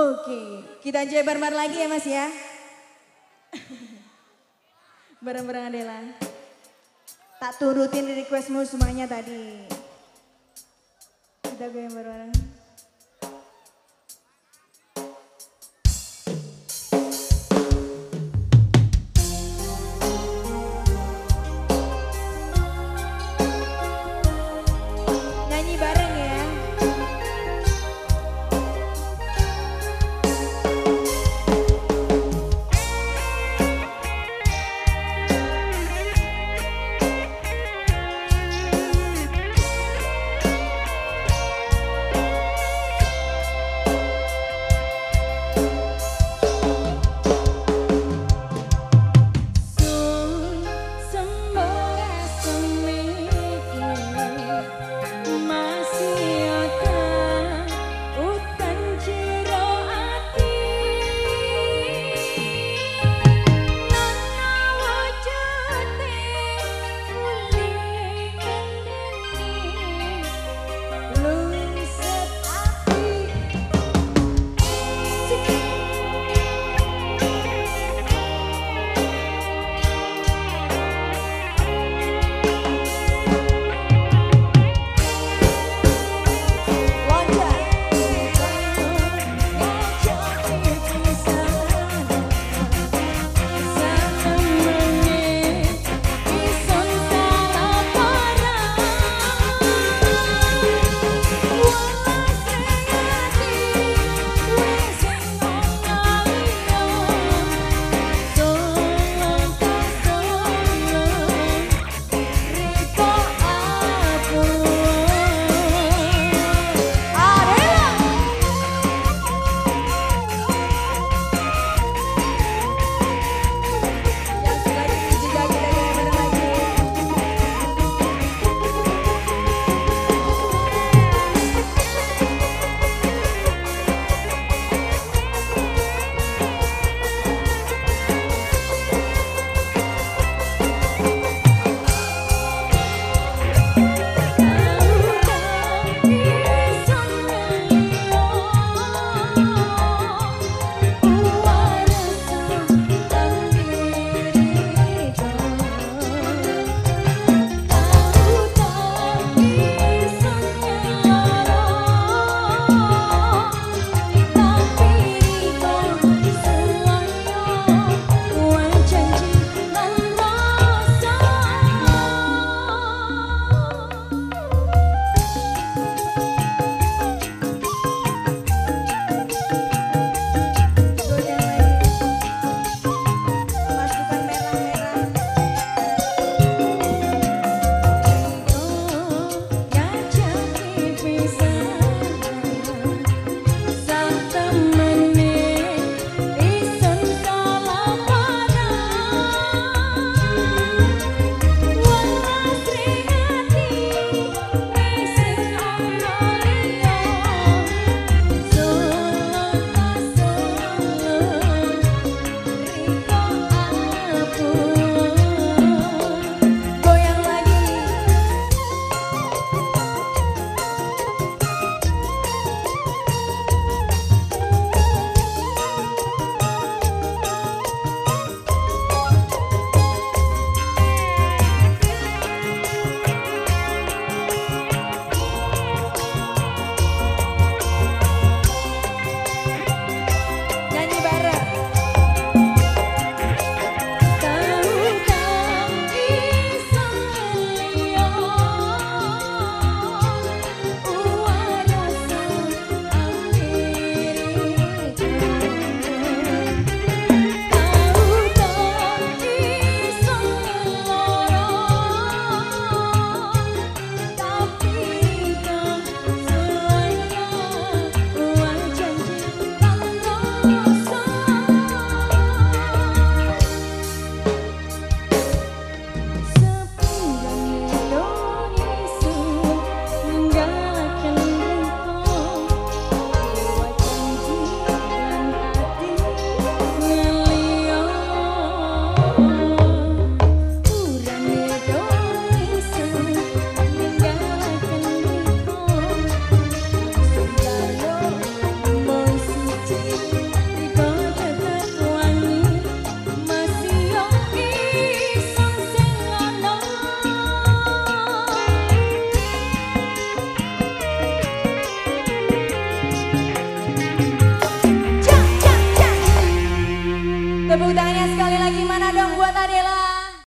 Oke, kita enjoy bareng lagi ya mas ya. Bareng-bareng Adela. Tak turutin requestmu semuanya tadi. Kita goyang bareng-bareng.